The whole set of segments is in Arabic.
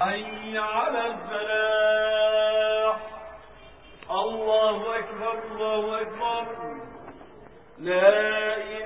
حي على الفلاح. الله أكبر الله أكبر. لا إله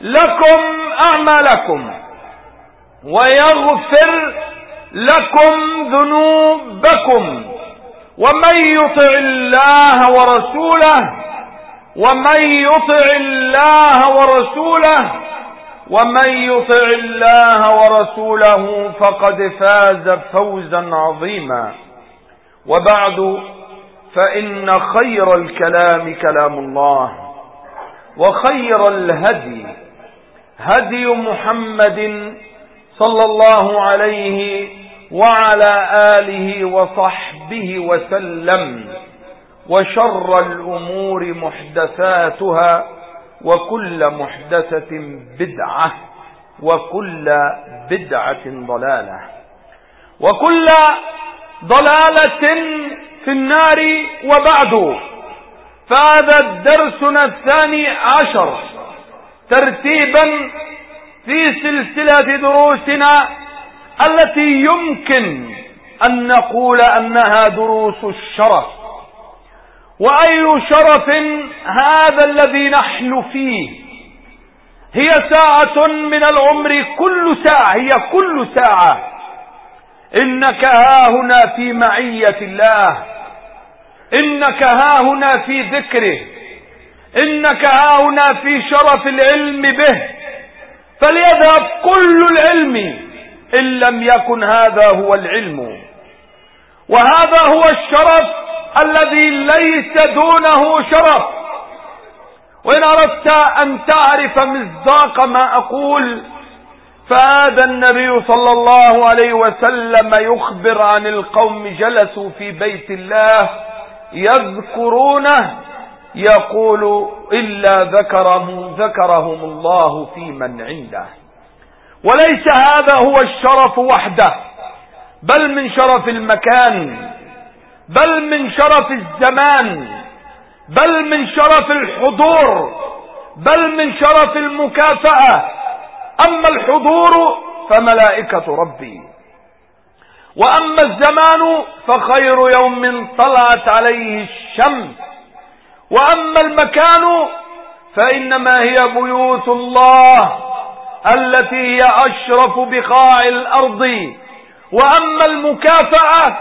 لكم أعمالكم ويغفر لكم ذنوبكم ومن يطع الله ورسوله ومن يطع الله ورسوله ومن يطع الله ورسوله فقد فاز فوزا عظيما وبعد فإن خير الكلام كلام الله وخير الهدي هدي محمد صلى الله عليه وعلى آله وصحبه وسلم وشر الأمور محدثاتها وكل محدثة بدعة وكل بدعة ضلالة وكل ضلالة في النار وبعد فهذا درسنا الثاني عشر ترتيبا في سلسلة دروسنا التي يمكن أن نقول أنها دروس الشرف. وأي شرف هذا الذي نحن فيه؟ هي ساعة من العمر كل ساعة هي كل ساعة. إنك ها هنا في معية الله. إنك ها هنا في ذكره. إنك ها هنا في شرف العلم به فليذهب كل العلم إن لم يكن هذا هو العلم. وهذا هو الشرف الذي ليس دونه شرف. وإن أردت أن تعرف مصداق ما أقول فهذا النبي صلى الله عليه وسلم يخبر عن القوم جلسوا في بيت الله يذكرونه يقول إلا ذكرهم ذكرهم الله في من عنده. وليس هذا هو الشرف وحده بل من شرف المكان بل من شرف الزمان بل من شرف الحضور بل من شرف المكافأة. أما الحضور فملائكة ربي. وأما الزمان فخير يوم طلعت عليه الشمس. وأما المكان فإنما هي بيوت الله التي هي أشرف بقاع الأرض. وأما المكافأة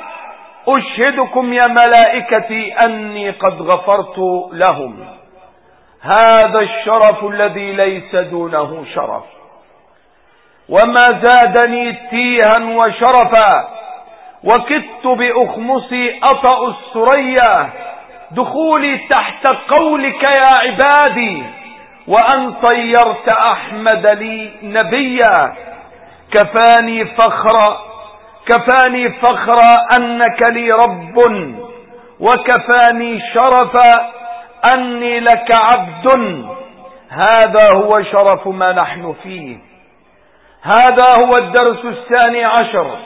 أشهدكم يا ملائكتي أني قد غفرت لهم. هذا الشرف الذي ليس دونه شرف. وما زادني تيها وشرفا وكدت بأخمصي أطأ السريا دخولي تحت قولك يا عبادي وأن طيرت أحمد لي نبيا. كفاني فخرا كفاني فخرا أنك لي رب وكفاني شرفا أني لك عبد. هذا هو شرف ما نحن فيه. هذا هو الدرس الثاني عشر.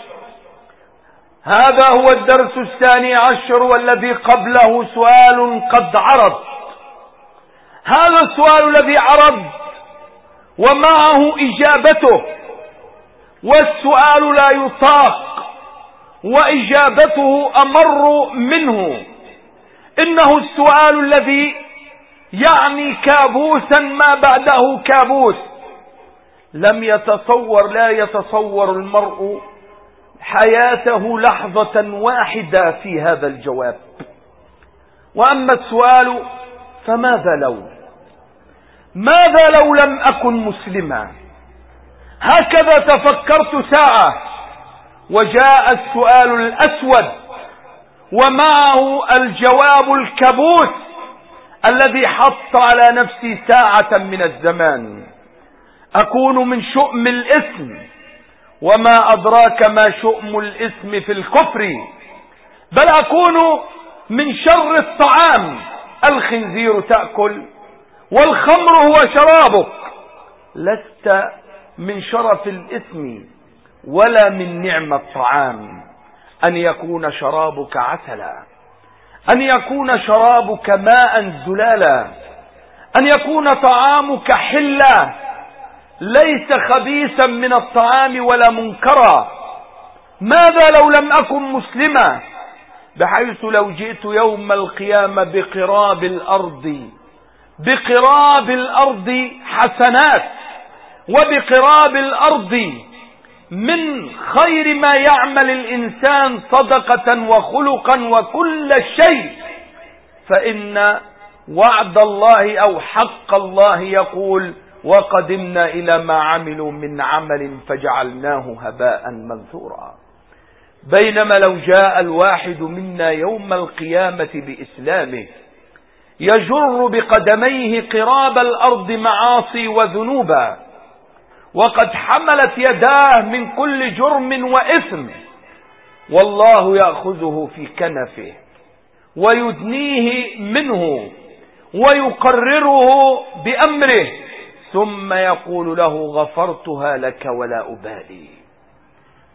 هذا هو الدرس الثاني عشر والذي قبله سؤال قد عرض. هذا السؤال الذي عرض ومعه إجابته والسؤال لا يطاق وإجابته أمر منه. إنه السؤال الذي يعني كابوسا ما بعده كابوس. لم يتصور لا يتصور المرء حياته لحظة واحدة في هذا الجواب. وأما السؤال فماذا لو؟ ماذا لو لم أكن مسلما؟ هكذا تفكرت ساعة وجاء السؤال الأسود ومعه الجواب الكبوس الذي حط على نفسي ساعة من الزمان. أكون من شؤم الإثم. وما أدراك ما شؤم الإثم في الكفر. بل أكون من شر الطعام. الخنزير تأكل والخمر هو شرابك. لست من شرف الإثم ولا من نعم الطعام. أن يكون شرابك عسلا. أن يكون شرابك ماء زلالا. أن يكون طعامك حلا. ليس خبيثا من الطعام ولا منكرا. ماذا لو لم أكن مسلما؟ بحيث لو جئت يوم القيامة بقراب الأرض. بقراب الأرض حسنات وبقراب الأرض من خير ما يعمل الإنسان صدقة وخلقا وكل شيء. فإن وعد الله أو حق الله يقول وقدمنا إلى ما عملوا من عمل فجعلناه هباء منثورا. بينما لو جاء الواحد منا يوم القيامة بإسلامه يجر بقدميه قراب الأرض معاصي وذنوبا وقد حملت يداه من كل جرم وإثم والله يأخذه في كنفه ويدنيه منه ويقرره بأمره ثم يقول له غفرتها لك ولا أبالي.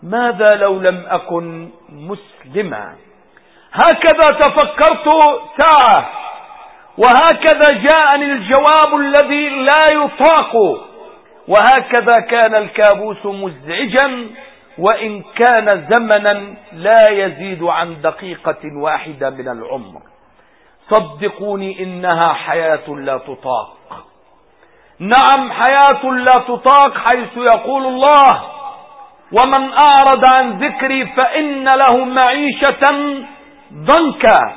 ماذا لو لم أكن مسلما؟ هكذا تفكرت ساعة وهكذا جاءني الجواب الذي لا يطاق وهكذا كان الكابوس مزعجا وإن كان زمنا لا يزيد عن دقيقة واحدة من العمر. صدقوني إنها حياة لا تطاق. نعم حياة لا تطاق حيث يقول الله. ومن أعرض عن ذكري فإن له معيشة ضنكا.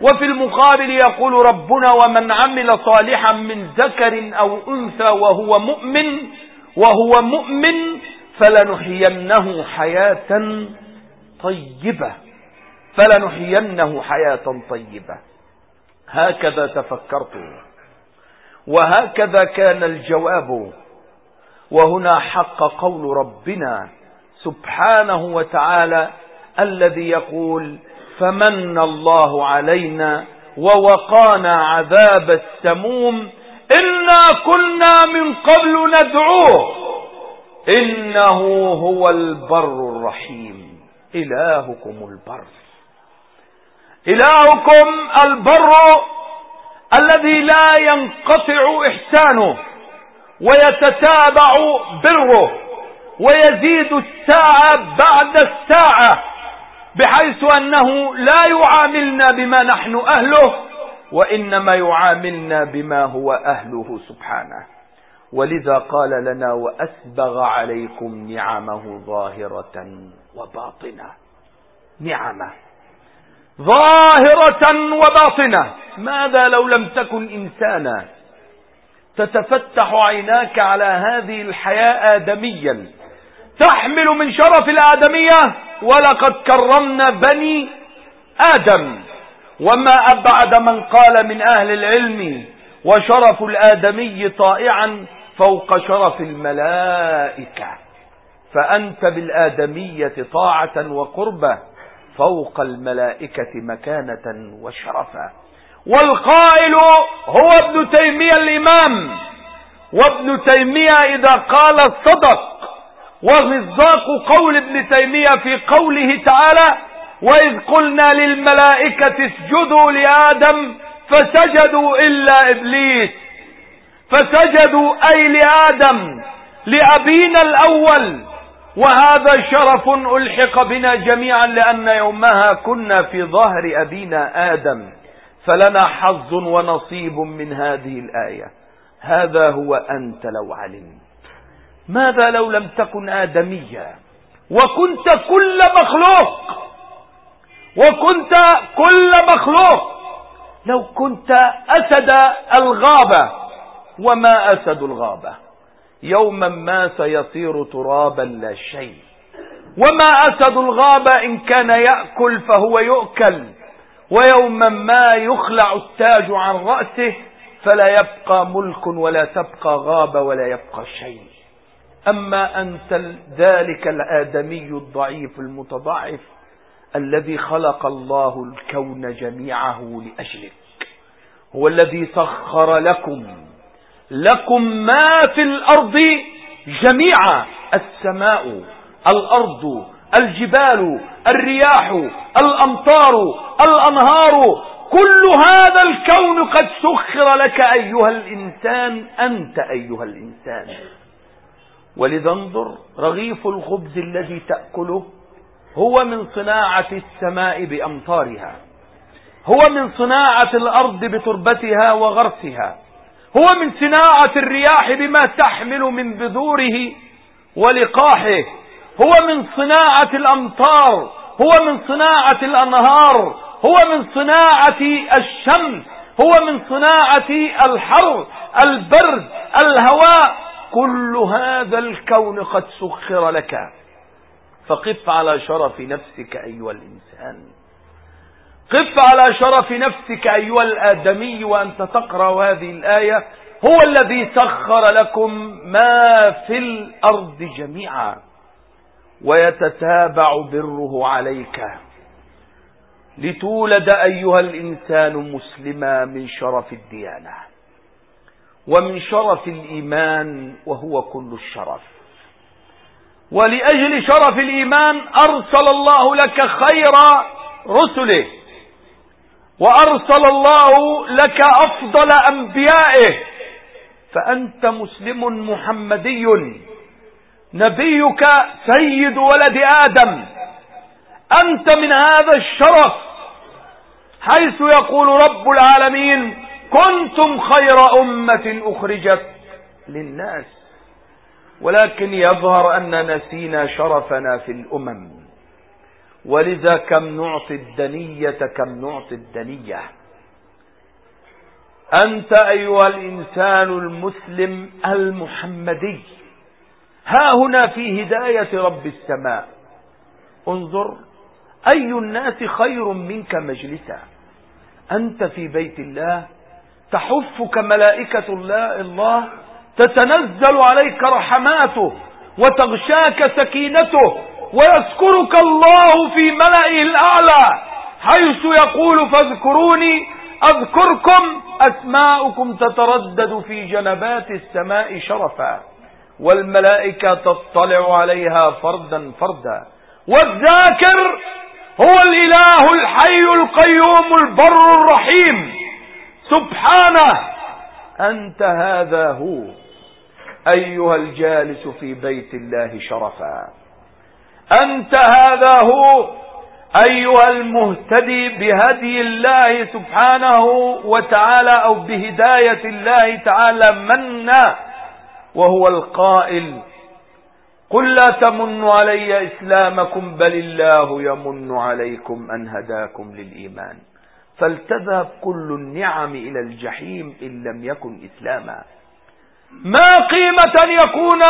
وفي المقابل يقول ربنا ومن عمل صالحا من ذكر أو أنثى وهو مؤمن وهو مؤمن فلنحيينه حياة طيبة. فلنحيينه حياة طيبة. هكذا تفكرت وهكذا كان الجواب. وهنا حق قول ربنا سبحانه وتعالى الذي يقول فمن الله علينا ووقانا عذاب السموم إنا كنا من قبل ندعوه إنه هو البر الرحيم. إلهكم البر. إلهكم البر الذي لا ينقطع إحسانه ويتتابع بره ويزيد الساعة بعد الساعة بحيث أنه لا يعاملنا بما نحن أهله وإنما يعاملنا بما هو أهله سبحانه. ولذا قال لنا وأسبغ عليكم نعمه ظاهرة وباطنة. نعمة. ظاهرة وباطنة. ماذا لو لم تكن إنسانا؟ تتفتح عيناك على هذه الحياة آدميا. تحمل من شرف الآدمية ولقد كرمنا بني آدم. وما أبعد من قال من أهل العلم وشرف الآدمي طائعا فوق شرف الملائكة. فأنت بالآدمية طاعة وقربة. فوق الملائكة مكانة وشرفا. والقائل هو ابن تيمية الإمام. وابن تيمية إذا قال صدق ومصداق قول ابن تيمية في قوله تعالى وإذ قلنا للملائكة اسجدوا لآدم فسجدوا إلا إبليس. فسجدوا أي لآدم لأبينا الأول. وهذا شرف ألحق بنا جميعا لأن يومها كنا في ظهر أبينا آدم فلنا حظ ونصيب من هذه الآية. هذا هو أنت لو علمت. ماذا لو لم تكن آدميا؟ وكنت كل مخلوق. وكنت كل مخلوق. لو كنت أسد الغابة وما أسد الغابة؟ يوما ما سيصير ترابا لا شيء. وما أسد الغابة إن كان يأكل فهو يؤكل. ويوما ما يخلع التاج عن رأسه فلا يبقى ملك ولا تبقى غابة ولا يبقى شيء. أما أنت ذلك الآدمي الضعيف المتضعف الذي خلق الله الكون جميعه لأجلك. هو الذي سخر لكم لكم ما في الأرض جميعا السماء الأرض الجبال الرياح الأمطار الأنهار كل هذا الكون قد سخر لك أيها الإنسان أنت أيها الإنسان. ولذا انظر رغيف الخبز الذي تأكله هو من صناعة السماء بأمطارها هو من صناعة الأرض بتربتها وغرسها. هو من صناعة الرياح بما تحمل من بذوره ولقاحه. هو من صناعة الأمطار. هو من صناعة الأنهار. هو من صناعة الشمس. هو من صناعة الحر البرد الهواء. كل هذا الكون قد سخر لك. فقف على شرف نفسك أيها الإنسان. قف على شرف نفسك أيها الآدمي وأنت تقرأ هذه الآية. هو الذي سخر لكم ما في الأرض جميعا ويتتابع بره عليك. لتولد أيها الإنسان مسلما من شرف الديانة ومن شرف الإيمان وهو كل الشرف. ولأجل شرف الإيمان أرسل الله لك خير رسله. وأرسل الله لك أفضل أنبيائه. فأنت مسلم محمدي. نبيك سيد ولد آدم. أنت من هذا الشرف. حيث يقول رب العالمين كنتم خير أمة أخرجت للناس. ولكن يظهر أن نسينا شرفنا في الأمم. ولذا كم نعطي الدنية كم نعطي الدنية. أنت أيها الإنسان المسلم المحمدي ها هنا في هداية رب السماء. انظر أي الناس خير منك مجلسا؟ أنت في بيت الله تحفك ملائكة الله, الله تتنزل عليك رحماته وتغشاك سكينته ويذكرك الله في ملئه الأعلى حيث يقول فاذكروني أذكركم أسماؤكم تتردد في جنبات السماء شرفا والملائكة تطلع عليها فردا فردا. والذاكر هو الإله الحي القيوم البر الرحيم. سبحانه أنت هذا هو أيها الجالس في بيت الله شرفا. أنت هذا هو أيها المهتدي بهدي الله سبحانه وتعالى أو بهداية الله تعالى منا وهو القائل قل لا تمنوا علي إسلامكم بل الله يمن عليكم أن هداكم للإيمان فلتذهب كل النعم إلى الجحيم إن لم يكن إسلاما ما قيمة يكون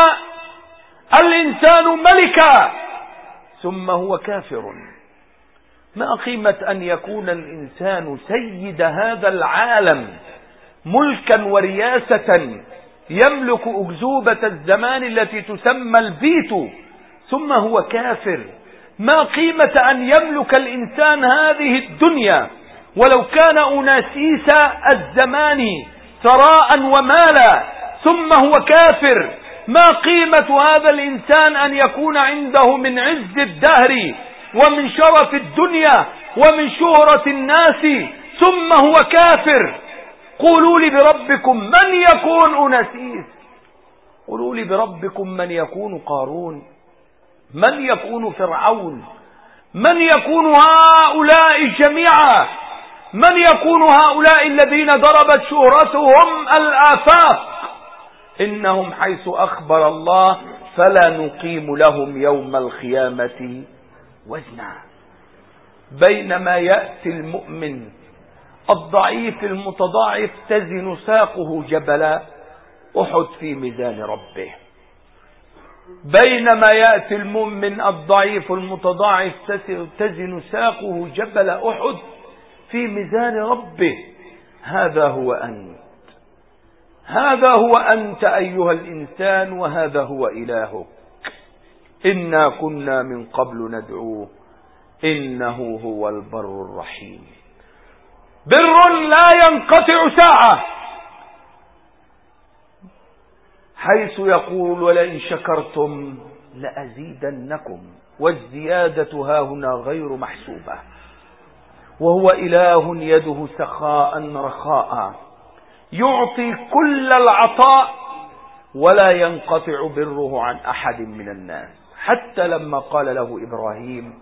الإنسان ملكا ثم هو كافر. ما قيمة أن يكون الإنسان سيد هذا العالم ملكا ورياسة يملك أكذوبة الزمان التي تسمى البيت ثم هو كافر. ما قيمة أن يملك الإنسان هذه الدنيا ولو كان أناسيس الزمان ثراء ومالا ثم هو كافر. ما قيمة هذا الإنسان أن يكون عنده من عز الدهر ومن شرف الدنيا ومن شهرة الناس ثم هو كافر؟ قولوا لي بربكم من يكون أناسيس قولوا لي بربكم من يكون قارون؟ من يكون فرعون؟ من يكون هؤلاء جميعا؟ من يكون هؤلاء الذين ضربت شهرتهم الآفاق؟ إنهم حيث أخبر الله فلا نقيم لهم يوم القيامة وزنا. بينما يأتي المؤمن الضعيف المتضاعف تزن ساقه جبل أحد في ميزان ربه. بينما يأتي المؤمن الضعيف المتضاعف تزن ساقه جبل أحد في ميزان ربه. هذا هو أنت هذا هو أنت أيها الإنسان وهذا هو إلهك. إنا كنا من قبل ندعوه إنه هو البر الرحيم. بر لا ينقطع ساعة. حيث يقول ولئن شكرتم لأزيدنكم والزيادة ها هنا غير محسوبة. وهو إله يده سخاء رخاء. يعطي كل العطاء ولا ينقطع بره عن أحد من الناس. حتى لما قال له إبراهيم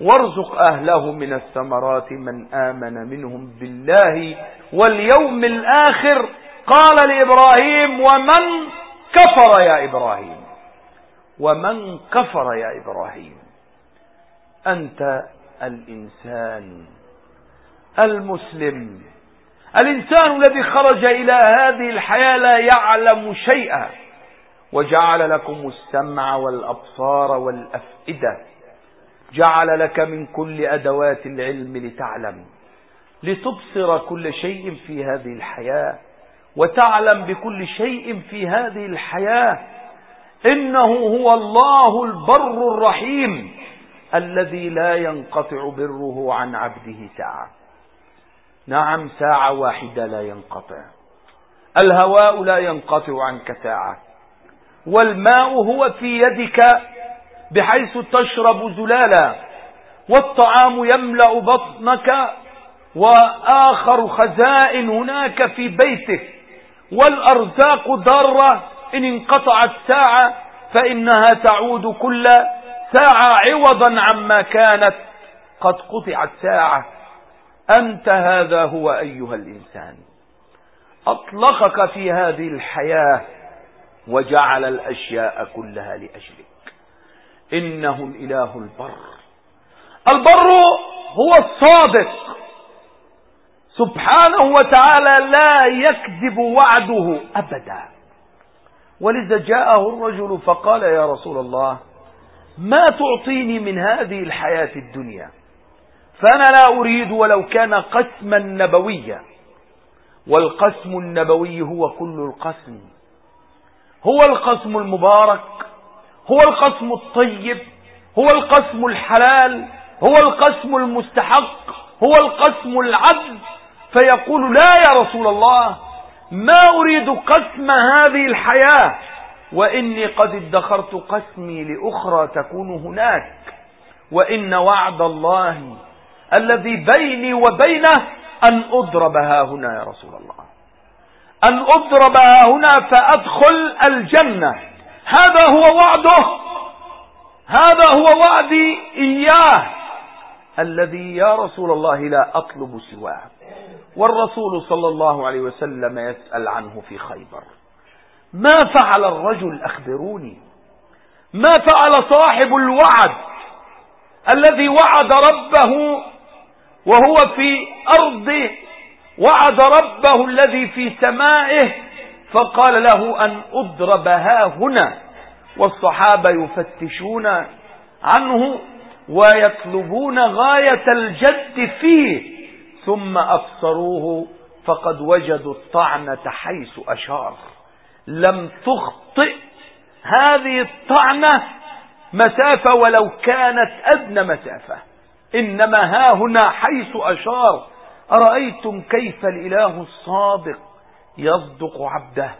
وارزق أهله من الثمرات من آمن منهم بالله واليوم الآخر. قال لإبراهيم ومن كفر يا إبراهيم؟ ومن كفر يا إبراهيم؟ أنت الإنسان المسلم. الإنسان الذي خرج إلى هذه الحياة لا يعلم شيئا. وجعل لكم السمع والأبصار والأفئدة. جعل لك من كل أدوات العلم لتعلم. لتبصر كل شيء في هذه الحياة. وتعلم بكل شيء في هذه الحياة. إنه هو الله البر الرحيم. الذي لا ينقطع بره عن عبده ساعة نعم ساعة واحدة لا ينقطع. الهواء لا ينقطع عنك ساعة. والماء هو في يدك بحيث تشرب زلالا والطعام يملأ بطنك وآخر خزائن هناك في بيتك. والأرزاق ضارة إن انقطعت ساعة فإنها تعود كل ساعة عوضا عما كانت قد قطعت ساعة. أنت هذا هو أيها الإنسان. أطلقك في هذه الحياة وجعل الأشياء كلها لأجلك. إنه الإله البر. البر هو الصادق. سبحانه وتعالى لا يكذب وعده أبدا. ولذا جاءه الرجل فقال يا رسول الله ما تعطيني من هذه الحياة الدنيا؟ فأنا لا أريد ولو كان قسما نبويا والقسم النبوي هو كل القسم. هو القسم المبارك هو القسم الطيب هو القسم الحلال هو القسم المستحق هو القسم العدل فيقول لا يا رسول الله ما أريد قسم هذه الحياة وإني قد ادخرت قسمي لأخرى تكون هناك وإن وعد الله الذي بيني وبينه أن أضرب ها هنا يا رسول الله. أن أضرب ها هنا فأدخل الجنة. هذا هو وعده. هذا هو وعدي إياه. الذي يا رسول الله لا أطلب سواه. والرسول صلى الله عليه وسلم يسأل عنه في خيبر. ما فعل الرجل أخبروني. ما فعل صاحب الوعد. الذي وعد ربه وهو في أرضه وعد ربه الذي في سمائه فقال له أن أضرب ها هنا. والصحابة يفتشون عنه ويطلبون غاية الجد فيه. ثم أبصروه فقد وجدوا الطعنة حيث أشار. لم تخطئ هذه الطعنة مسافة ولو كانت أدنى مسافة. إنما ها هنا حيث أشار أرأيتم كيف الإله الصادق يصدق عبده؟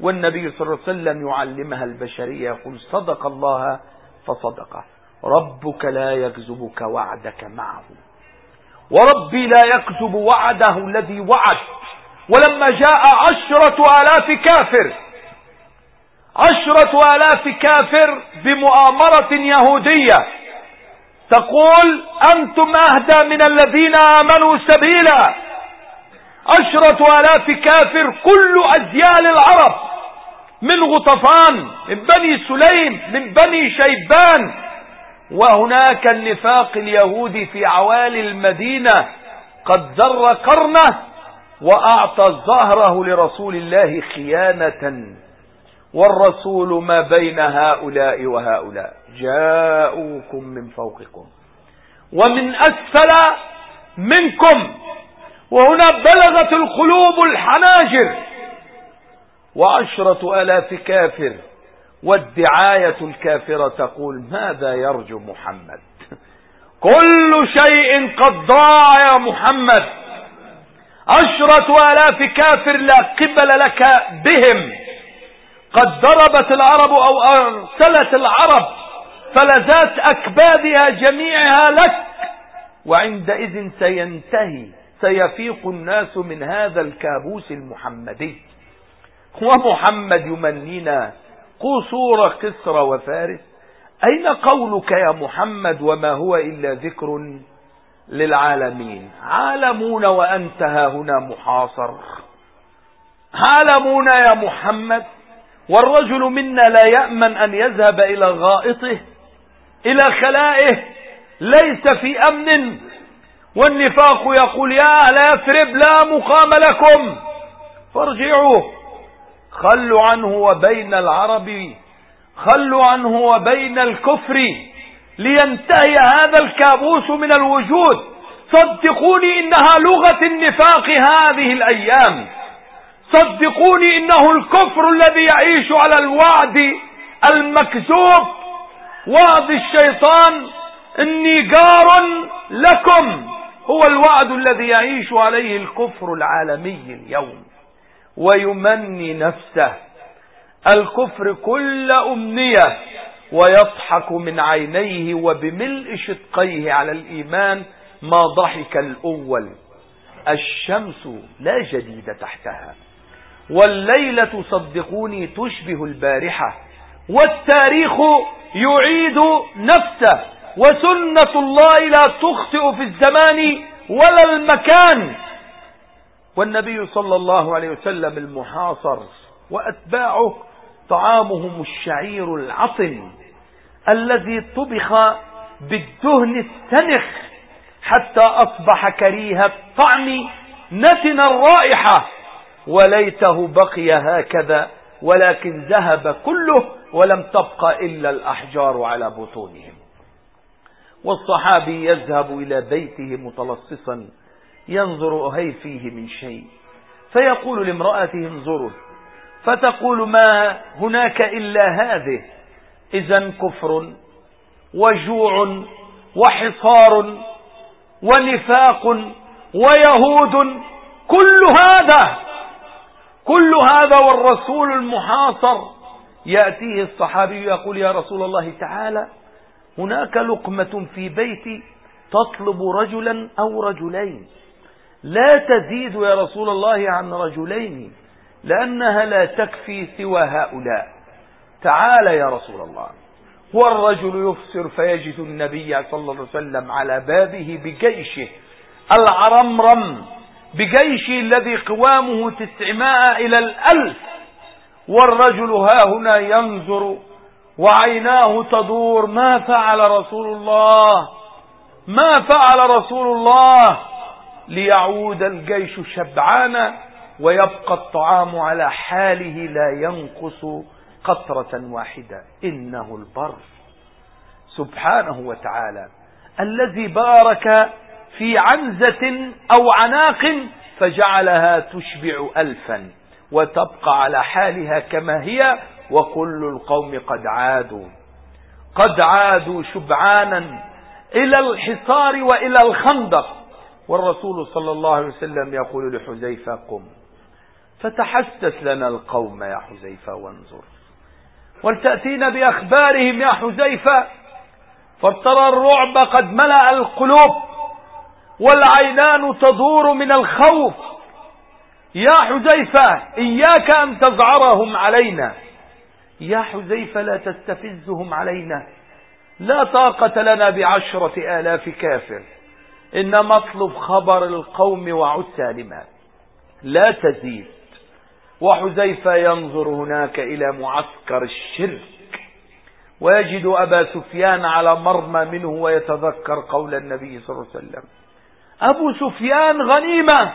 والنبي صلى الله عليه وسلم يعلمها البشرية يقول صدق الله فصدقه. ربك لا يكذبك وعدك معه. وربي لا يكذب وعده الذي وعد. ولما جاء عشرة آلاف كافر عشرة آلاف كافر بمؤامرة يهودية تقول أنتم أهدى من الذين آمنوا سبيلا. عشرة آلاف كافر كل أجيال العرب من غطفان من بني سليم من بني شيبان. وهناك النفاق اليهودي في عوالي المدينة. قد زر قرنه وأعطى ظهره لرسول الله خيانة. والرسول ما بين هؤلاء وهؤلاء. جاءوكم من فوقكم. ومن أسفل منكم وهنا بلغت القلوب الحناجر وعشرة ألاف كافر والدعاية الكافرة تقول ماذا يرجو محمد؟ كل شيء قد ضاع يا محمد. عشرة آلاف كافر لا قبل لك بهم قد ضربت العرب أو أرسلت العرب فلذات أكبادها جميعها لك. وعندئذ سينتهي سيفيق الناس من هذا الكابوس المحمدي. ومحمد يمنينا قصور قسر وفارس. أين قولك يا محمد وما هو إلا ذكر للعالمين؟ عالمون وأنت ها هنا محاصر. عالمون يا محمد والرجل منا لا يأمن أن يذهب إلى غائطه. إلى خلائه ليس في أمن. والنفاق يقول يا أهل يثرب لا مقام لكم. فارجعوا. خلوا عنه وبين العرب خلوا عنه وبين الكفر. لينتهي هذا الكابوس من الوجود. صدقوني إنها لغة النفاق هذه الأيام. صدقوني إنه الكفر الذي يعيش على الوعد المكذوب. وعد الشيطان إني جار لكم. هو الوعد الذي يعيش عليه الكفر العالمي اليوم ويمني نفسه. الكفر كل أمنية ويضحك من عينيه وبملء شدقيه على الإيمان ما ضحك الأول. الشمس لا جديد تحتها والليلة صدقوني تشبه البارحة والتاريخ يعيد نفسه وسنة الله لا تخطئ في الزمان ولا المكان. والنبي صلى الله عليه وسلم المحاصر وأتباعه طعامهم الشعير العطن الذي طبخ بالدهن السنخ حتى أصبح كريه الطعم نتن الرائحة وليته بقي هكذا ولكن ذهب كله ولم تبق إلا الأحجار على بطونهم. والصحابي يذهب إلى بيته متلصصا ينظر هي فيه من شيء. فيقول لامرأته انظروا فتقول ما هناك إلا هذه؟ إذا كفر وجوع وحصار ونفاق ويهود كل هذا كل هذا والرسول المحاصر يأتيه الصحابي يقول يا رسول الله تعالى هناك لقمة في بيتي تطلب رجلا أو رجلين. لا تزيد يا رسول الله عن رجلين لأنها لا تكفي سوى هؤلاء. تعال يا رسول الله. والرجل يفسر فيجد النبي صلى الله عليه وسلم على بابه بجيشه العرمرم. بجيشه الذي قوامه تسعمائة إلى الألف والرجل ها هنا ينظر وعيناه تدور ما فعل رسول الله؟ ما فعل رسول الله؟ ليعود الجيش شبعانا ويبقى الطعام على حاله لا ينقص قطرة واحدة. إنه البر. سبحانه وتعالى. الذي بارك في عنزة أو عناق فجعلها تشبع ألفا وتبقى على حالها كما هي وكل القوم قد عادوا. قد عادوا شبعانا إلى الحصار وإلى الخندق. والرسول صلى الله عليه وسلم يقول لحذيفة قم فتحسس لنا القوم يا حذيفة وانظر. ولتأتينا بأخبارهم يا حذيفة فترى الرعب قد ملأ القلوب. والعينان تدور من الخوف. يا حذيفة إياك أن تزعرهم علينا. يا حذيفة لا تستفزهم علينا. لا طاقة لنا بعشرة آلاف كافر. إنما اطلب خبر القوم وعد سالما لا تزيد. وحذيفة ينظر هناك إلى معسكر الشرك. ويجد أبا سفيان على مرمى منه ويتذكر قول النبي صلى الله عليه وسلم. أبو سفيان غنيمة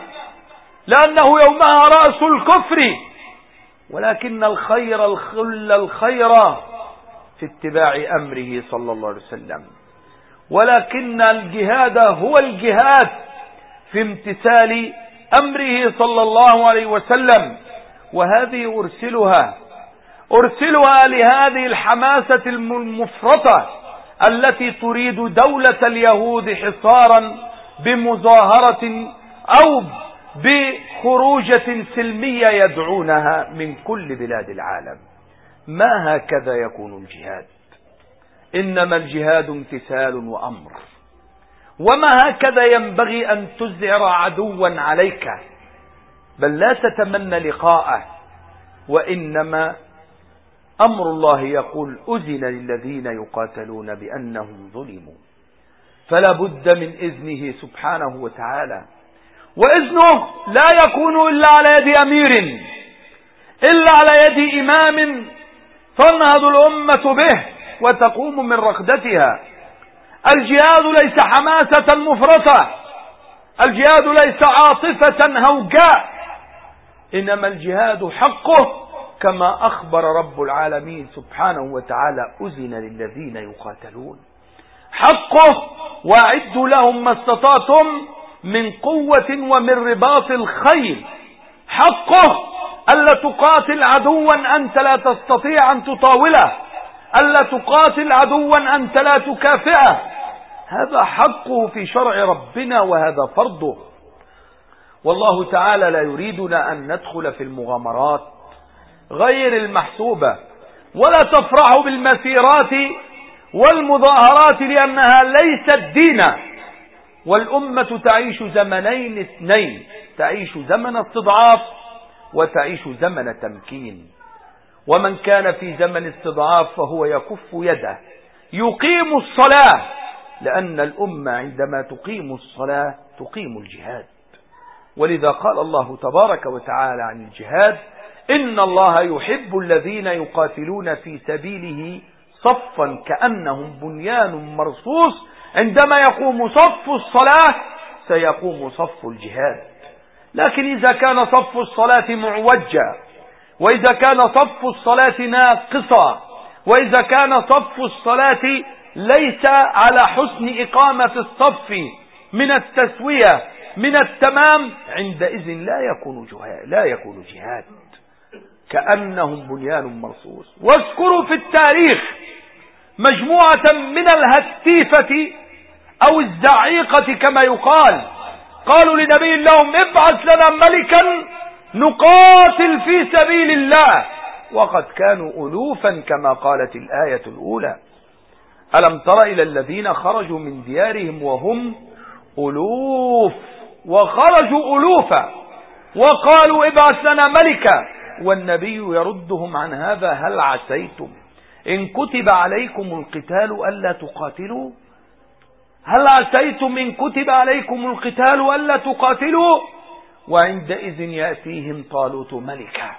لأنه يومها رأس الكفر. ولكن الخير الخل الخير في اتباع أمره صلى الله عليه وسلم. ولكن الجهاد هو الجهاد في امتثال أمره صلى الله عليه وسلم. وهذه أرسلها أرسلها لهذه الحماسة المفرطة التي تريد دولة اليهود حصارا بمظاهرة أو بخروجة سلمية يدعونها من كل بلاد العالم. ما هكذا يكون الجهاد؟ إنما الجهاد امتثال وأمر. وما هكذا ينبغي أن تزعر عدوا عليك بل لا تتمنى لقاءه. وإنما أمر الله يقول أذن للذين يقاتلون بأنهم ظلموا. فلا بد من إذنه سبحانه وتعالى. وإذنه لا يكون إلا على يد أمير إلا على يد إمام تنهض الأمة به وتقوم من رقدتها الجهاد ليس حماسة مفرطة الجهاد ليس عاطفة هوجاء إنما الجهاد حقه كما أخبر رب العالمين سبحانه وتعالى. أذن للذين يقاتلون. حقه وأعدوا لهم ما استطعتم من قوة ومن رباط الخيل. حقه ألا تقاتل عدوا أنت لا تستطيع أن تطاوله. ألا تقاتل عدوا أنت لا تكافئه. هذا حقه في شرع ربنا وهذا فرضه. والله تعالى لا يريدنا أن ندخل في المغامرات غير المحسوبة. ولا تفرحوا بالمسيرات والمظاهرات لأنها ليست دينا. والأمة تعيش زمنين اثنين تعيش زمن استضعاف وتعيش زمن تمكين. ومن كان في زمن استضعاف فهو يكف يده. يقيم الصلاة لأن الأمة عندما تقيم الصلاة تقيم الجهاد. ولذا قال الله تبارك وتعالى عن الجهاد إن الله يحب الذين يقاتلون في سبيله صفا كأنهم بنيان مرصوص. عندما يقوم صف الصلاة سيقوم صف الجهاد. لكن إذا كان صف الصلاة معوجا وإذا كان صف الصلاة ناقصا وإذا كان صف الصلاة ليس على حسن إقامة الصف من التسوية من التمام عندئذ لا يكون جهاد لا يكون جهاد. كأنهم بنيان مرصوص. واذكروا في التاريخ مجموعة من الهتيفة أو الزعيقة كما يقال. قالوا لنبي لهم ابعث لنا ملكا نقاتل في سبيل الله. وقد كانوا ألوفا كما قالت الآية الأولى. ألم تر إلى الذين خرجوا من ديارهم وهم ألوف؟ وخرجوا ألوفا. وقالوا ابعث لنا ملكا. والنبي يردهم عن هذا هل عسيتم؟ إن كتب عليكم القتال ألا تقاتلوا؟ هل عسيتم إن كتب عليكم القتال ألا تقاتلوا؟ وعندئذ يأتيهم طالوت ملكا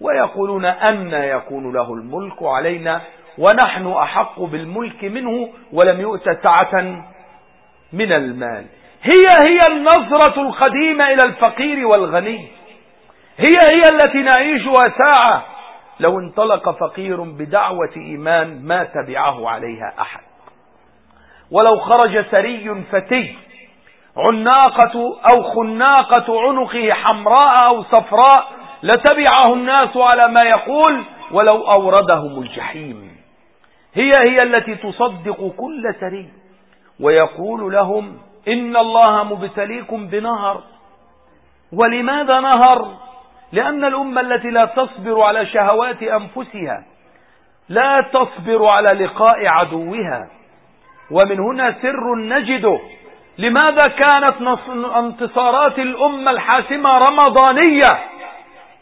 ويقولون أن يكون له الملك علينا ونحن أحق بالملك منه ولم يؤت سعة من المال. هي هي النظرة القديمة إلى الفقير والغني. هي هي التي نعيشها ساعة. لو انطلق فقير بدعوة إيمان ما تبعه عليها أحد. ولو خرج سري فتي عناقة أو خناقة عنقه حمراء أو صفراء لتبعه الناس على ما يقول ولو أوردهم الجحيم. هي هي التي تصدق كل سري ويقول لهم إن الله مبتليكم بنهر. ولماذا نهر؟ لأن الأمة التي لا تصبر على شهوات أنفسها لا تصبر على لقاء عدوها. ومن هنا سر نجده لماذا كانت انتصارات الأمة الحاسمة رمضانية.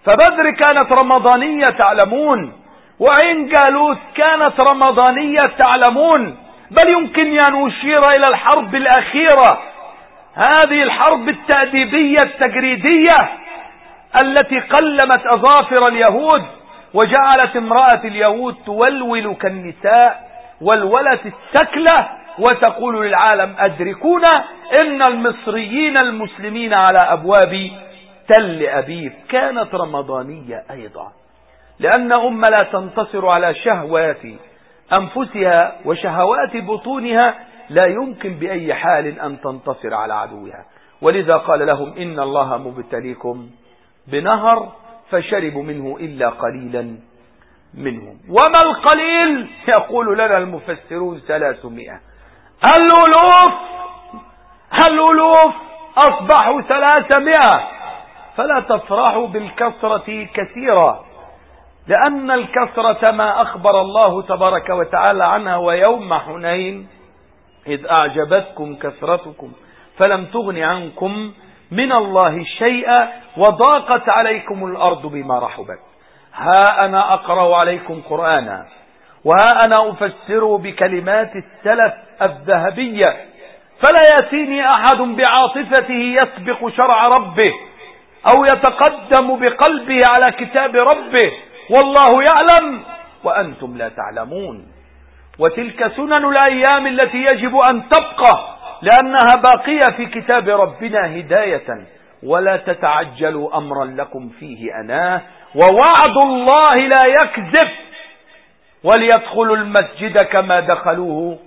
فبدر كانت رمضانية تعلمون وعين جالوت كانت رمضانية تعلمون. بل يمكن أن أشير إلى الحرب الأخيرة. هذه الحرب التأديبية التجريدية التي قلمت أظافر اليهود وجعلت امرأة اليهود تولول كالنساء والولة السكلة وتقول للعالم أدركونا إن المصريين المسلمين على أبواب تل أبيب كانت رمضانية أيضا. لأن أمة لا تنتصر على شهوات أنفسها وشهوات بطونها لا يمكن بأي حال أن تنتصر على عدوها. ولذا قال لهم إن الله مبتليكم بنهر فشربوا منه إلا قليلا منهم. وما القليل؟ يقول لنا المفسرون ثلاثمائة. الألوف الألوف أصبحوا ثلاثمائة. فلا تفرحوا بالكثرة كثيرا لأن الكثرة ما أخبر الله تبارك وتعالى عنها ويوم حنين إذ أعجبتكم كثرتكم فلم تغن عنكم من الله شيئا وضاقت عليكم الأرض بما رحبت. ها أنا أقرأ عليكم قرآنا. وها أنا أفسر بكلمات السلف الذهبية. فلا يأتيني أحد بعاطفته يسبق شرع ربه أو يتقدم بقلبه على كتاب ربه. والله يعلم وأنتم لا تعلمون. وتلك سنن الأيام التي يجب أن تبقى. لأنها باقية في كتاب ربنا هداية ولا تتعجلوا أمرا لكم فيه أناه ووعد الله لا يكذب وليدخلوا المسجد كما دخلوه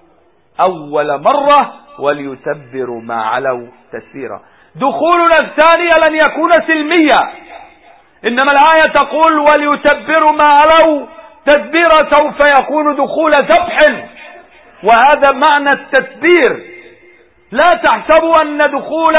أول مرة وليتبروا ما علوا تسيرا. دخولنا الثانية لن يكون سلميا إنما الآية تقول وليتبروا ما علوا تدبيرا سوف يكون دخول ذبح وهذا معنى التدبير. لا تحسبوا أن دخول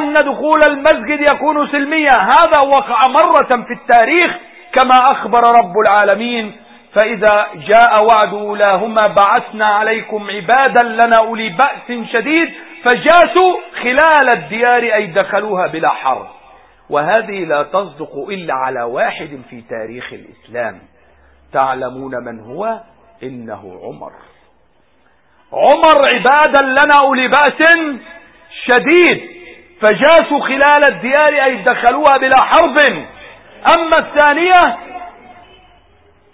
أن دخول المسجد يكون سلميا. هذا وقع مرة في التاريخ كما أخبر رب العالمين. فإذا جاء وعد أولاهما بعثنا عليكم عبادا لنا أولي بأس شديد فجاسوا خلال الديار أي دخلوها بلا حرب وهذه لا تصدق إلا على واحد في تاريخ الإسلام. تعلمون من هو؟ إنه عمر. عمر عبادا لنا أولي بأس شديد فجاسوا خلال الديار أي دخلوها بلا حرب. أما الثانية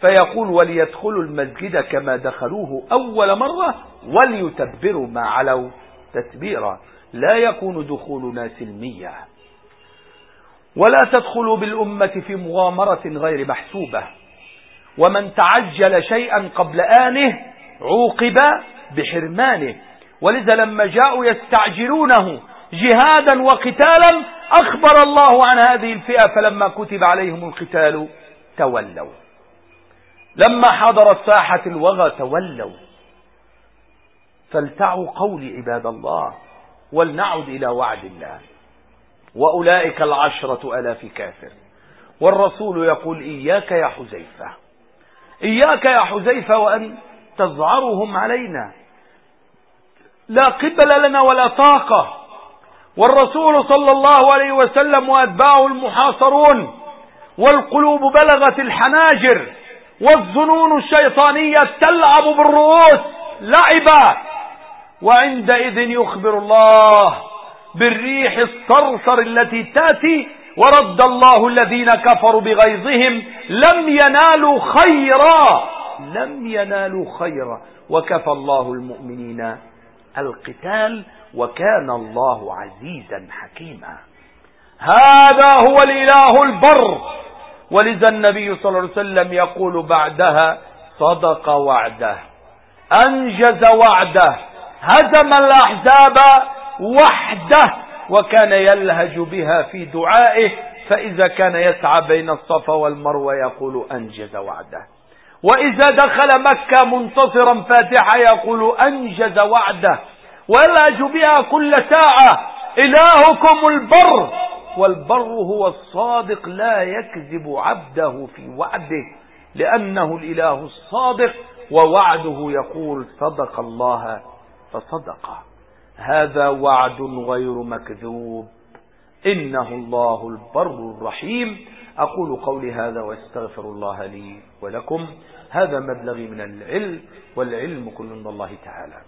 فيقول وليدخلوا المسجد كما دخلوه أول مرة وليتبروا ما علوا تتبيرا. لا يكون دخولنا سلميا ولا تدخلوا بالأمة في مغامرة غير محسوبة. ومن تعجل شيئا قبل آنه عوقب بحرمانه. ولذا لما جاءوا يستعجلونه جهادا وقتالا أخبر الله عن هذه الفئة فلما كتب عليهم القتال تولوا. لما حضرت ساحة الوغى تولوا. فالتعوا قولي عباد الله ولنعد إلى وعد الله. وأولئك العشرة ألاف كافر. والرسول يقول إياك يا حزيفة إياك يا حزيفة وأن تزعرهم علينا. لا قبل لنا ولا طاقة. والرسول صلى الله عليه وسلم وأتباعه المحاصرون والقلوب بلغت الحناجر والظنون الشيطانية تلعب بالرؤوس لعبا. وعندئذ يخبر الله بالريح الصرصر التي تأتي ورد الله الذين كفروا بغيظهم لم ينالوا خيرا. لم ينالوا خيرا. وكفى الله المؤمنين. القتال وكان الله عزيزا حكيما. هذا هو الإله البر. ولذا النبي صلى الله عليه وسلم يقول بعدها صدق وعده. أنجز وعده. هزم الأحزاب وحده. وكان يلهج بها في دعائه. فإذا كان يسعى بين الصفا والمروة يقول أنجز وعده. وإذا دخل مكة منتصرا فاتحا يقول أنجز وعده. ويلهج بها كل ساعة. إلهكم البر. والبر هو الصادق لا يكذب عبده في وعده. لأنه الإله الصادق ووعده يقول صدق الله فصدق. هذا وعد غير مكذوب. إنه الله البر الرحيم. أقول قولي هذا وأستغفر الله لي ولكم. هذا مبلغي من العلم والعلم كل من الله تعالى.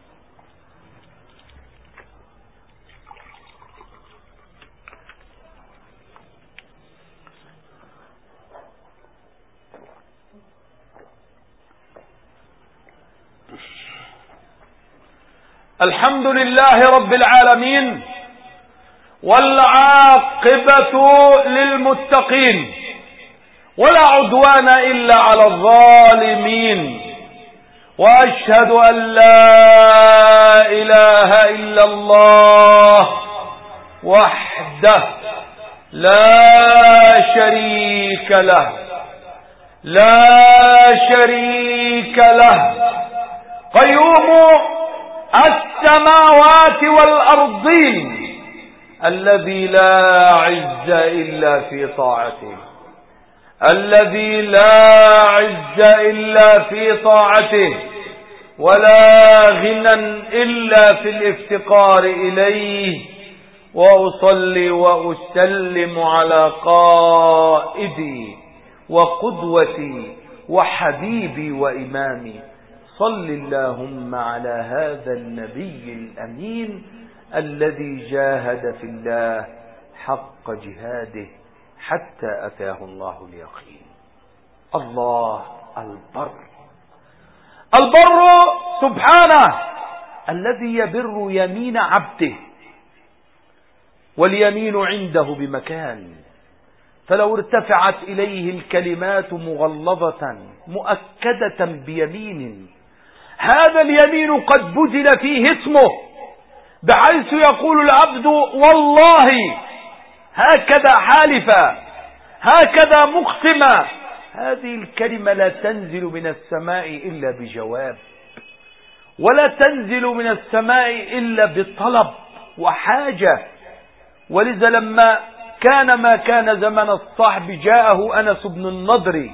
الحمد لله رب العالمين والعاقبة للمتقين. ولا عدوان إلا على الظالمين. وأشهد أن لا إله إلا الله وحده لا شريك له. لا شريك له. قيوم السماوات والأرضين. الذي لا عز إلا في طاعته. الذي لا عز إلا في طاعته. ولا غنى إلا في الافتقار إليه. وأصلي وأسلم على قائدي وقدوتي وحبيبي وإمامي. صل اللهم على هذا النبي الأمين الذي جاهد في الله حق جهاده حتى أتاه الله اليقين. الله البر. البر سبحانه الذي يبر يمين عبده واليمين عنده بمكان. فلو ارتفعت إليه الكلمات مغلظة مؤكدة بيمين هذا اليمين قد بذل فيه اسمه. بحيث يقول العبد والله هكذا حالفا هكذا مقسما. هذه الكلمة لا تنزل من السماء إلا بجواب ولا تنزل من السماء إلا بطلب وحاجة. ولذا لما كان ما كان زمن الصحب جاءه أنس بن النضر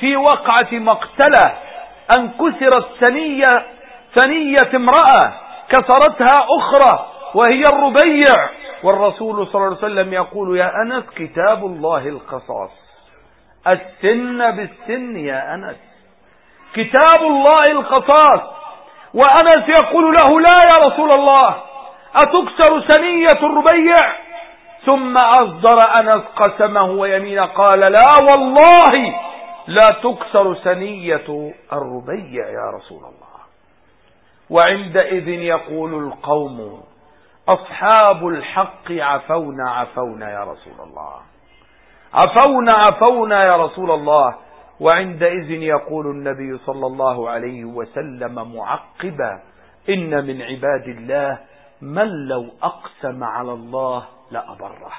في وقعة مقتلة أن كسرت ثنية ثنية امرأة. كسرتها أخرى وهي الربيع. والرسول صلى الله عليه وسلم يقول يا أنس كتاب الله القصاص. السن بالسن يا أنس. كتاب الله القصاص. وأنس يقول له لا يا رسول الله أتكسر ثنية الربيع؟ ثم أصدر أنس قسمه ويمين قال لا والله لا تكسر سنية الربيع يا رسول الله. وعندئذ يقول القوم أصحاب الحق عفونا عفونا يا رسول الله. عفونا عفونا يا رسول الله. وعندئذ يقول النبي صلى الله عليه وسلم معقبا إن من عباد الله من لو أقسم على الله لأبره.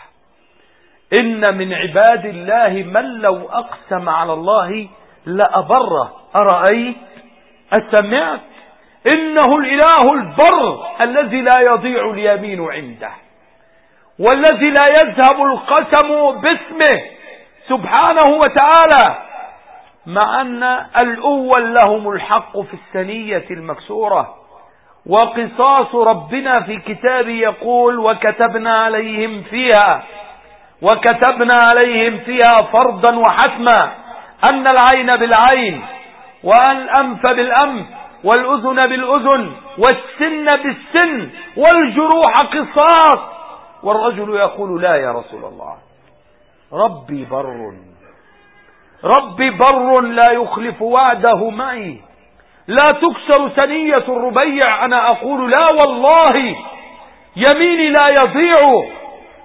إن من عباد الله من لو أقسم على الله لأبره. أرأيت؟ أسمعت؟ إنه الإله البر الذي لا يضيع اليمين عنده والذي لا يذهب القسم باسمه سبحانه وتعالى مع أن الأول لهم الحق في السنية المكسورة وقصاص ربنا في كتابه يقول وكتبنا عليهم فيها وكتبنا عليهم فيها فرضا وحتما أن العين بالعين وأن الأنف بالأنف والأذن بالأذن والسن بالسن والجروح قصاص والرجل يقول لا يا رسول الله. ربي بر. ربي بر لا يخلف وعده معي. لا تكسر سنية الربيع. أنا أقول لا والله. يميني لا يضيع.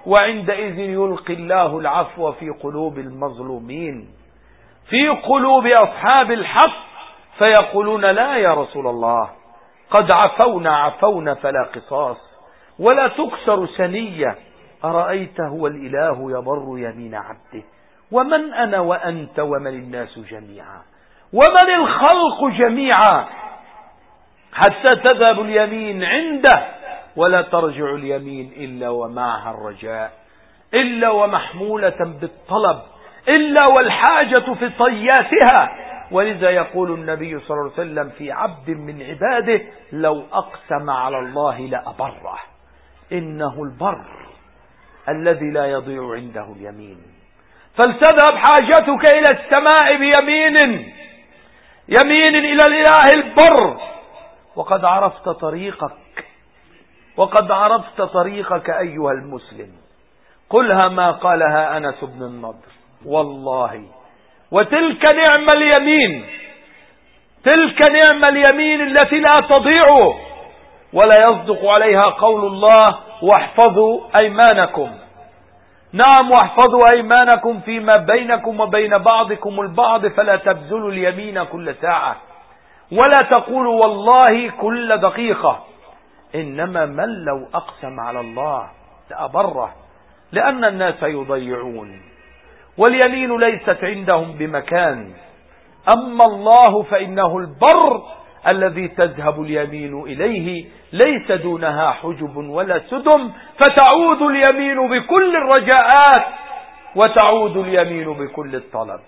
وعندئذ يلقي الله العفو في قلوب المظلومين. في قلوب أصحاب الحق. فيقولون لا يا رسول الله قد عفونا عفونا فلا قصاص ولا تكسر سنية أرأيت هو الإله يبر يمين عبده؟ ومن أنا وأنت ومن الناس جميعا؟ ومن الخلق جميعا؟ حتى تذهب اليمين عنده ولا ترجع اليمين إلا ومعها الرجاء إلا ومحمولة بالطلب إلا والحاجة في طياتها. ولذا يقول النبي صلى الله عليه وسلم في عبد من عباده لو أقسم على الله لأبره. إنه البر الذي لا يضيع عنده اليمين. فلتذهب حاجتك إلى السماء بيمين يمين إلى الإله البر. وقد عرفت طريقك وقد عرفت طريقك أيها المسلم. قلها ما قالها أنس بن النضر. والله وتلك نعم اليمين. تلك نعم اليمين التي لا تضيع ولا يصدق عليها قول الله واحفظوا أيمانكم. نعم واحفظوا أيمانكم فيما بينكم وبين بعضكم البعض فلا تبذلوا اليمين كل ساعة ولا تقولوا والله كل دقيقة. إنما من لو أقسم على الله لأبره لأن الناس يضيعون. واليمين ليست عندهم بمكان. أما الله فإنه البر الذي تذهب اليمين إليه ليس دونها حجب ولا سدم فتعود اليمين بكل الرجاءات وتعود اليمين بكل الطلب.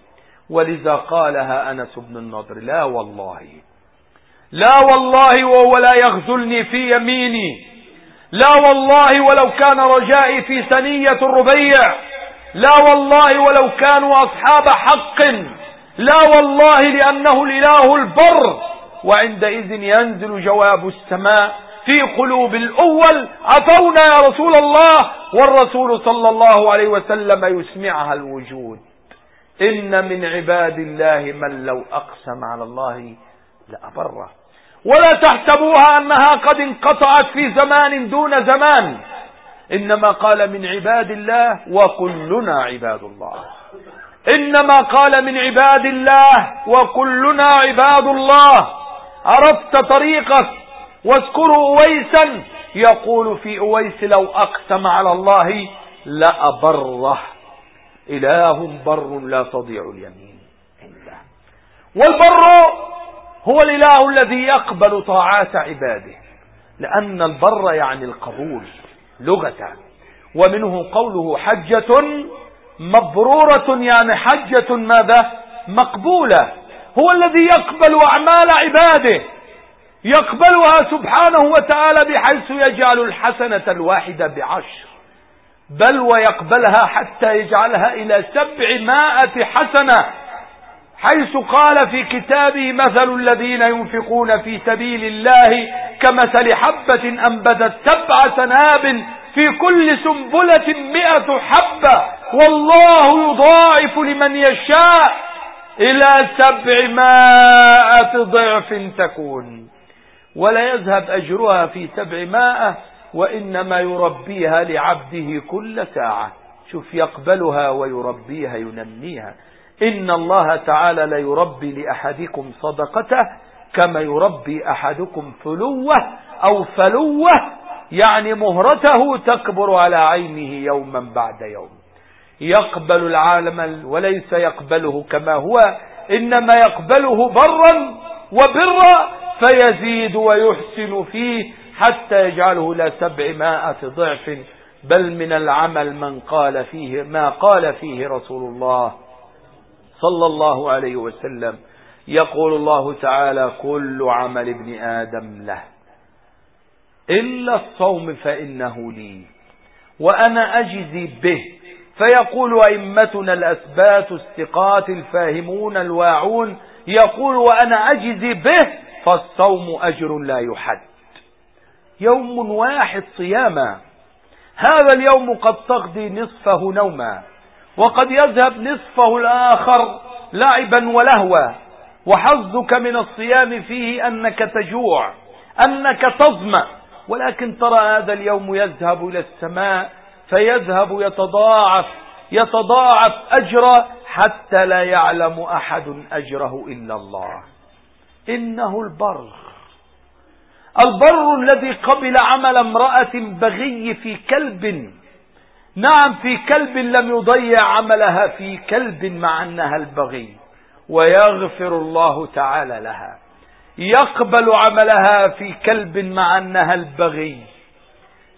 ولذا قالها أنس بن النضر لا والله لا والله وهو لا يغزلني في يميني لا والله ولو كان رجائي في سنية الربيع لا والله ولو كانوا أصحاب حق. لا والله لأنه الإله البر. وعندئذ ينزل جواب السماء في قلوب الأول. عفونا يا رسول الله. والرسول صلى الله عليه وسلم يسمعها الوجود. إن من عباد الله من لو أقسم على الله لأبره. ولا تحسبوها أنها قد انقطعت في زمان دون زمان. إنما قال من عباد الله وكلنا عباد الله. إنما قال من عباد الله وكلنا عباد الله. عرفت طريقك؟ واذكروا أويسا. يقول في أويس لو أقسم على الله لأبره. إله بر لا تضيع اليمين. عنده والبر هو الإله الذي يقبل طاعات عباده. لأن البر يعني القبول. لغة. ومنه قوله حجة مبرورة يعني حجة ماذا؟ مقبولة. هو الذي يقبل أعمال عباده. يقبلها سبحانه وتعالى بحيث يجعل الحسنة الواحدة بعشر. بل ويقبلها حتى يجعلها إلى سبعمائة حسنة. حيث قال في كتابه مثل الذين ينفقون في سبيل الله كمثل حبة أنبتت سبع سناب في كل سنبلة مئة حبة. والله يضاعف لمن يشاء إلى سبعمائة ضعف تكون. ولا يذهب أجرها في سبعمائة وإنما يربيها لعبده كل ساعة. شوف يقبلها ويربيها ينميها. إن الله تعالى لا يربي لأحدكم صدقته كما يربي أحدكم فلوة أو فلوة يعني مهرته تكبر على عينه يوما بعد يوم. يقبل العالم وليس يقبله كما هو إنما يقبله برا وبرا فيزيد ويحسن فيه حتى يجعله إلى سبعمائة ضعف بل من العمل من قال فيه ما قال فيه رسول الله. صلى الله عليه وسلم يقول الله تعالى كل عمل ابن آدم له إلا الصوم فإنه لي وأنا أجزي به. فيقول أئمتنا الأثبات الثقات الفاهمون الواعون يقول وأنا أجزي به فالصوم أجر لا يحد. يوم واحد صياما هذا اليوم قد تقضي نصفه نوما. وقد يذهب نصفه الآخر لعبا ولهوا. وحظك من الصيام فيه أنك تجوع أنك تظمأ. ولكن ترى هذا اليوم يذهب إلى السماء فيذهب يتضاعف يتضاعف أجرا حتى لا يعلم أحد أجره إلا الله. إنه البر البر الذي قبل عمل امرأة بغي في كلب نعم في كلب لم يضيع عملها في كلب مع أنها البغي ويغفر الله تعالى لها. يقبل عملها في كلب مع أنها البغي.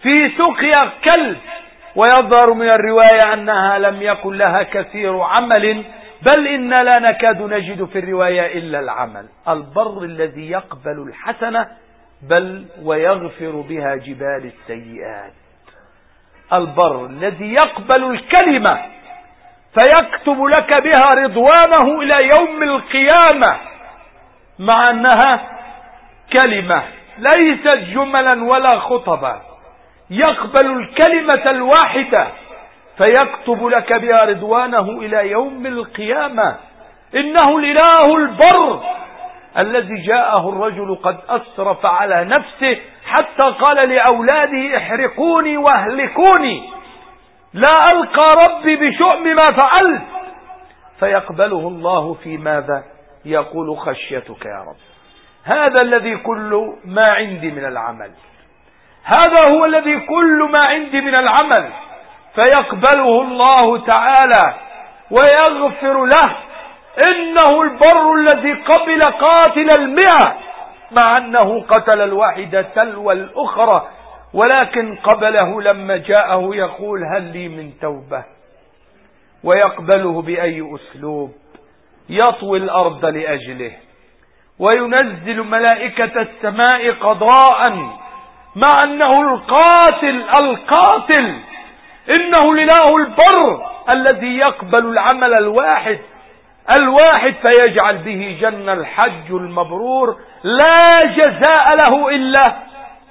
في سقيا كلب ويظهر من الرواية أنها لم يكن لها كثير عمل بل إن لا نكاد نجد في الرواية إلا العمل. البر الذي يقبل الحسنة بل ويغفر بها جبال السيئات. البر الذي يقبل الكلمة فيكتب لك بها رضوانه إلى يوم القيامة مع أنها كلمة ليست جملا ولا خطبا. يقبل الكلمة الواحدة فيكتب لك بها رضوانه إلى يوم القيامة. إنه الإله البر الذي جاءه الرجل قد أسرف على نفسه حتى قال لأولاده احرقوني واهلكوني. لا ألقى ربي بشؤم ما فعلت. فيقبله الله في ماذا؟ يقول خشيتك يا رب. هذا الذي كل ما عندي من العمل. هذا هو الذي كل ما عندي من العمل. فيقبله الله تعالى ويغفر له. إنه البر الذي قبل قاتل المئة. مع أنه قتل الواحدة تلو الأخرى ولكن قبله لما جاءه يقول هل لي من توبة؟ ويقبله بأي أسلوب؟ يطوي الأرض لأجله. وينزل ملائكة السماء قضاء مع أنه القاتل القاتل! إنه الإله البر الذي يقبل العمل الواحد. الواحد فيجعل به جنة الحج المبرور لا جزاء له إلا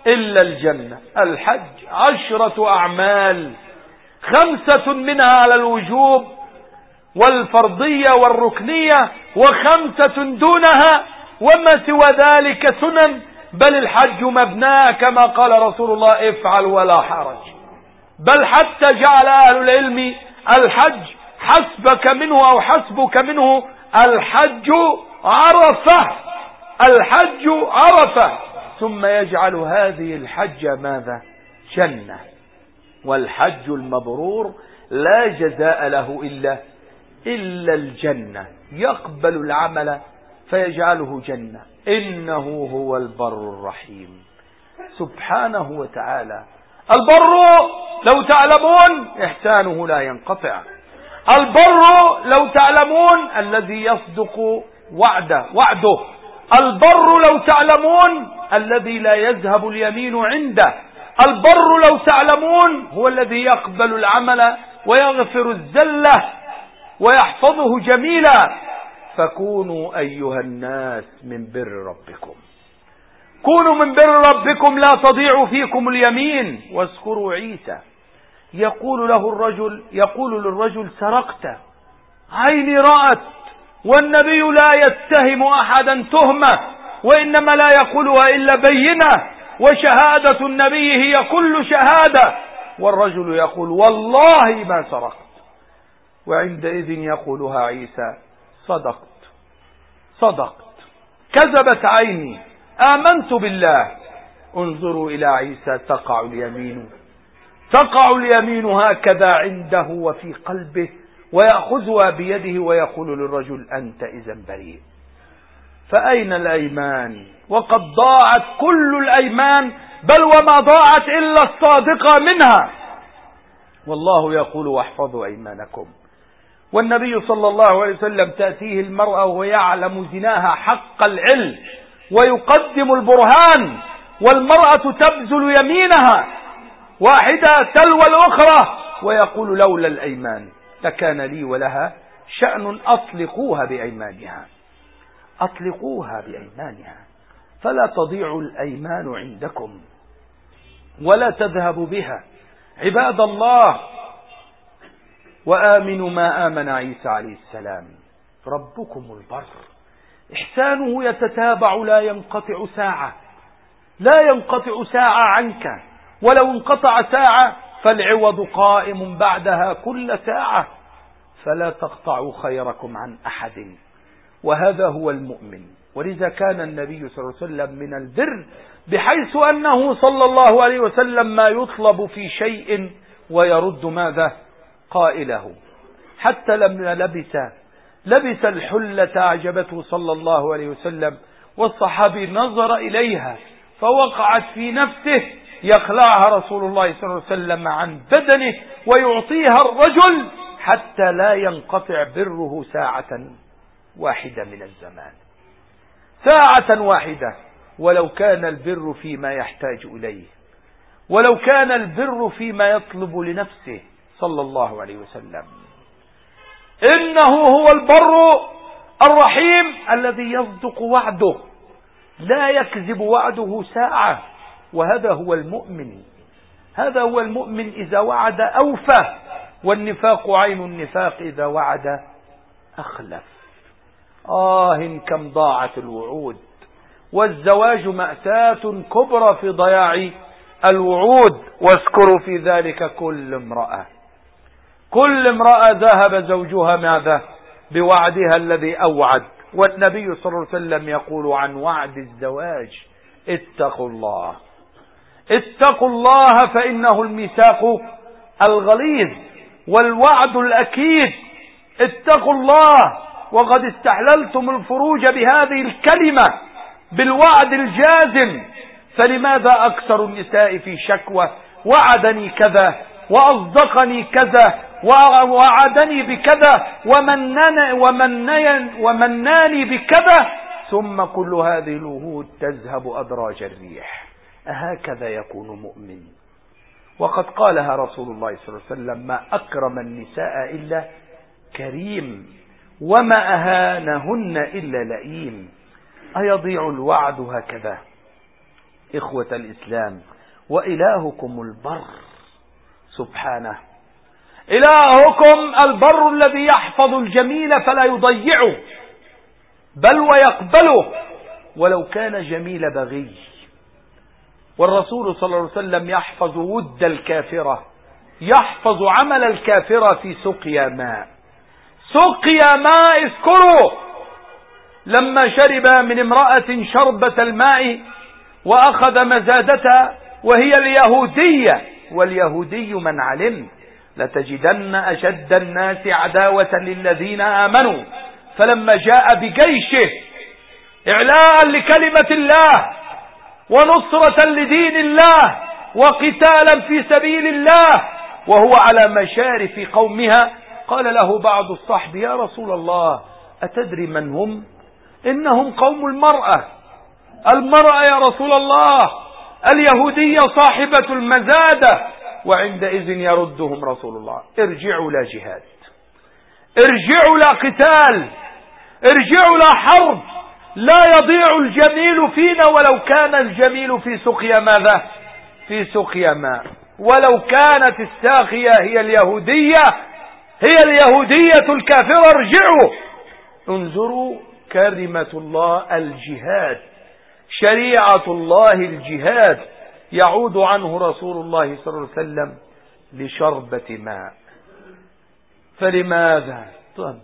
إلا الجنة. الحج عشرة أعمال خمسة منها على الوجوب والفرضية والركنية وخمسة دونها وما سوى ذلك سنن بل الحج مبناه كما قال رسول الله افعل ولا حرج. بل حتى جعل أهل العلم الحج حسبك منه أو حسبك منه الحج عرفة الحج عرفة. ثم يجعل هذه الحجة ماذا؟ جنة. والحج المبرور لا جزاء له إلا إلا الجنة. يقبل العمل فيجعله جنة. إنه هو البر الرحيم. سبحانه وتعالى. البر لو تعلمون إحسانه لا ينقطع. البر لو تعلمون الذي يصدق وعده وعده. البر لو تعلمون الذي لا يذهب اليمين عنده. البر لو تعلمون هو الذي يقبل العمل ويغفر الزلة ويحفظه جميلا. فكونوا أيها الناس من بر ربكم. كونوا من بر ربكم لا تضيع فيكم اليمين. واذكروا عيسى. يقول له الرجل يقول للرجل سرقت. عيني رأت والنبي لا يتهم أحدا تهمة وإنما لا يقولها إلا بينة. وشهادة النبي هي كل شهادة. والرجل يقول والله ما سرقت. وعندئذ يقولها عيسى صدقت صدقت. كذبت عيني آمنت بالله. انظروا إلى عيسى تقع اليمين. تقع اليمين هكذا عنده وفي قلبه ويأخذها بيده ويقول للرجل أنت إذا بريء. فأين الأيمان؟ وقد ضاعت كل الأيمان بل وما ضاعت إلا الصادقة منها. والله يقول واحفظوا أيمانكم. والنبي صلى الله عليه وسلم تأتيه المرأة وهو يعلم زناها حق العلم ويقدم البرهان والمرأة تبذل يمينها. واحدة تلو الأخرى. ويقول لولا الأيمان لكان لي ولها شأن أطلقوها بأيمانها. أطلقوها بأيمانها. فلا تضيع الأيمان عندكم ولا تذهب بها. عباد الله وآمنوا ما آمن عيسى عليه السلام. ربكم البر. إحسانه يتتابع لا ينقطع ساعة. لا ينقطع ساعة عنك. ولو انقطع ساعة فالعوض قائم بعدها كل ساعة. فلا تقطعوا خيركم عن أحد. وهذا هو المؤمن. ولذا كان النبي صلى الله عليه وسلم من البر بحيث أنه صلى الله عليه وسلم ما يطلب في شيء ويرد ماذا؟ قائله. حتى لما لبس لبس الحلة أعجبته صلى الله عليه وسلم والصحابي نظر إليها فوقعت في نفسه يخلعها رسول الله صلى الله عليه وسلم عن بدنه ويعطيها الرجل حتى لا ينقطع بره ساعة واحدة من الزمان. ساعة واحدة. ولو كان البر فيما يحتاج إليه. ولو كان البر فيما يطلب لنفسه صلى الله عليه وسلم. إنه هو البر الرحيم الذي يصدق وعده. لا يكذب وعده ساعة. وهذا هو المؤمن. هذا هو المؤمن إذا وعد أوفى والنفاق عين النفاق إذا وعد أخلف. آه كم ضاعت الوعود. والزواج مأساة كبرى في ضياع الوعود. واذكروا في ذلك كل امرأة. كل امرأة ذهب زوجها ماذا؟ بوعدها الذي أوعد. والنبي صلى الله عليه وسلم يقول عن وعد الزواج اتقوا الله. اتقوا الله فإنه الميثاق الغليظ والوعد الأكيد. اتقوا الله وقد استحللتم الفروج بهذه الكلمة بالوعد الجازم. فلماذا أكثر النساء في شكوى؟ وعدني كذا وأصدقني كذا ووعدني بكذا ومنني ومنني ومناني بكذا. ثم كل هذه الوهود تذهب أدراج الريح. أهكذا يكون مؤمن. وقد قالها رسول الله صلى الله عليه وسلم ما أكرم النساء إلا كريم وما أهانهن إلا لئيم. أيضيع الوعد هكذا. إخوة الإسلام وإلهكم البر سبحانه. إلهكم البر الذي يحفظ الجميل فلا يضيعه بل ويقبله ولو كان جميل بغي. والرسول صلى الله عليه وسلم يحفظ ود الكافرة يحفظ عمل الكافرة في سقيا ماء سقيا ماء اذكروا! لما شرب من امرأة شربة الماء وأخذ مزادتها وهي اليهودية واليهودي من علم لتجدن أشد الناس عداوة للذين آمنوا. فلما جاء بجيشه إعلاء لكلمة الله ونصرة لدين الله وقتالا في سبيل الله وهو على مشارف قومها. قال له بعض الصحب يا رسول الله أتدري من هم؟ إنهم قوم المرأة. المرأة يا رسول الله اليهودية صاحبة المزادة وعندئذ يردهم رسول الله ارجعوا لا جهاد ارجعوا لا قتال ارجعوا لا حرب. لا يضيع الجميل فينا ولو كان الجميل في سقيا ماذا؟ في سقيا ماء ولو كانت الساقية هي اليهودية هي اليهودية الكافرة ارجعوا. انظروا كلمة الله الجهاد. شريعة الله الجهاد. يعود عنه رسول الله صلى الله عليه وسلم لشربة ماء. فلماذا؟ طب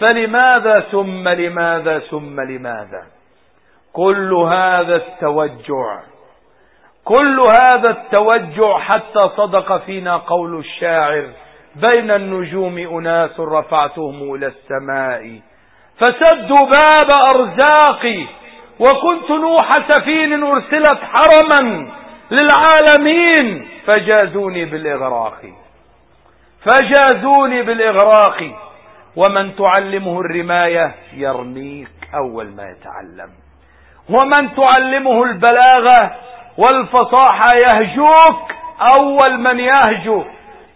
فلماذا ثم لماذا ثم لماذا؟ كل هذا التوجع. كل هذا التوجع حتى صدق فينا قول الشاعر بين النجوم أناس رفعتهم إلى السماء. فسدوا باب أرزاقي وكنت نوح سفين أرسلت حرما للعالمين فجازوني بالإغراق. فجازوني بالإغراق. ومن تعلمه الرماية يرميك أول ما يتعلم. ومن تعلمه البلاغة والفصاحة يهجوك أول من يهجو.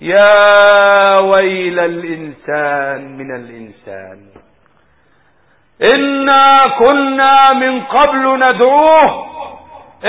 يا ويل الإنسان من الإنسان. إنا كنا من قبل ندعوه.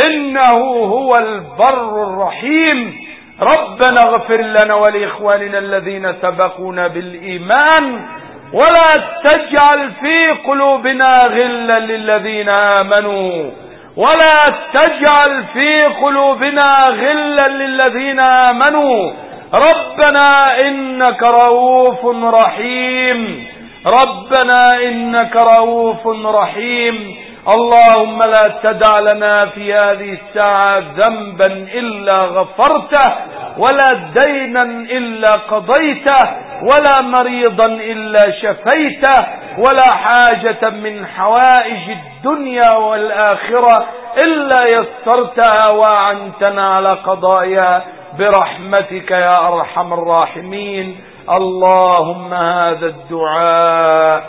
إنه هو البر الرحيم. ربنا اغفر لنا ولإخواننا الذين سبقونا بالإيمان. ولا تجعل في قلوبنا غلا للذين آمنوا. ولا تجعل في قلوبنا غلا للذين آمنوا. ربنا إنك رؤوف رحيم. ربنا إنك رؤوف رحيم. اللهم لا تدع لنا في هذه الساعة ذنبا إلا غفرته. ولا دينا إلا قضيته ولا مريضا إلا شفيته ولا حاجة من حوائج الدنيا والآخرة إلا يسرتها وعنتنا على قضائها. برحمتك يا أرحم الراحمين. اللهم هذا الدعاء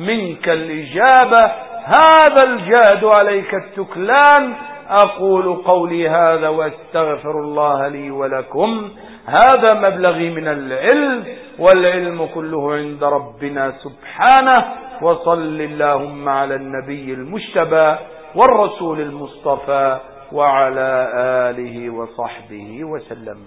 منك الإجابة هذا الجهد عليك التكلان. أقول قولي هذا وأستغفر الله لي ولكم. هذا مبلغي من العلم والعلم كله عند ربنا سبحانه. وصل اللهم على النبي المجتبى والرسول المصطفى وعلى آله وصحبه وسلم.